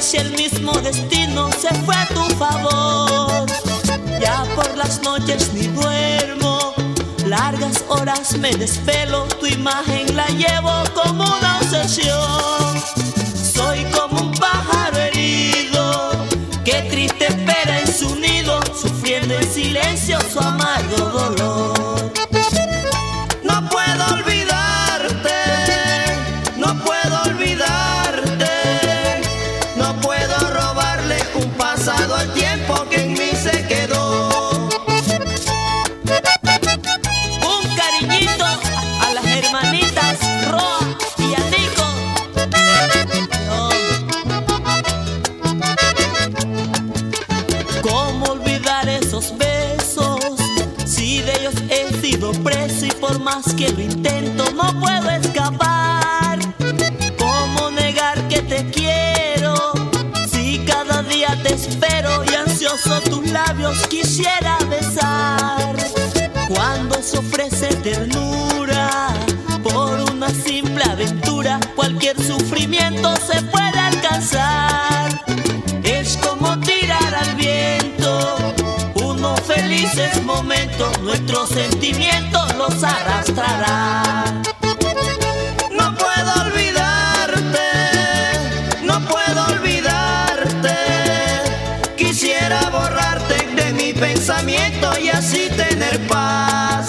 si el mismo destino se fue a tu favor? Ya por las noches ni duermo, largas horas me despelo, tu imagen la llevo como una Si de ellos he sido preso y por más que lo intento no puedo escapar. ¿Cómo negar que te quiero? Si cada día te espero y ansioso tus labios quisiera besar. Cuando se ofrece ternura por una simple aventura, cualquier sufrimiento se puede alcanzar. Es como tirar al viento unos felices momentos, nuestros sentimientos los arrastrará. No puedo olvidarte, no puedo olvidarte. Quisiera borrarte de mi pensamiento y así tener paz.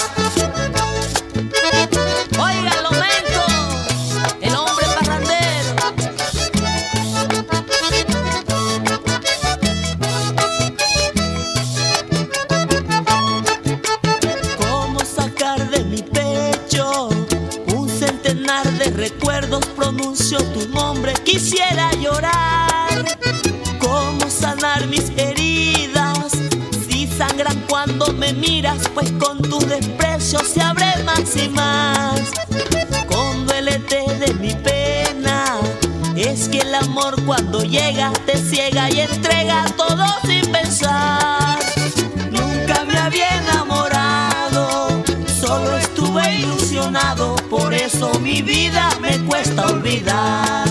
Recuerdos? Pronuncio tu nombre, quisiera llorar. ¿Cómo sanar mis heridas? Si sangran cuando me miras, pues con tu desprecio se abre más y más. Conduélete de mi pena. Es que el amor cuando llega te ciega y entrega todo sin pensar. Estuve ilusionado, por eso mi vida me cuesta olvidar.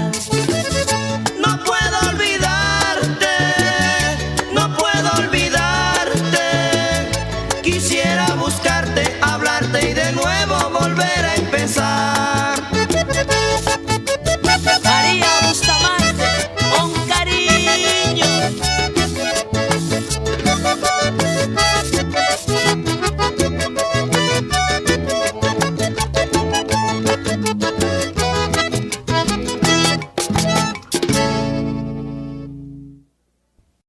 No puedo olvidarte, no puedo olvidarte. Quisiera buscarte, hablarte y de nuevo volver a empezar.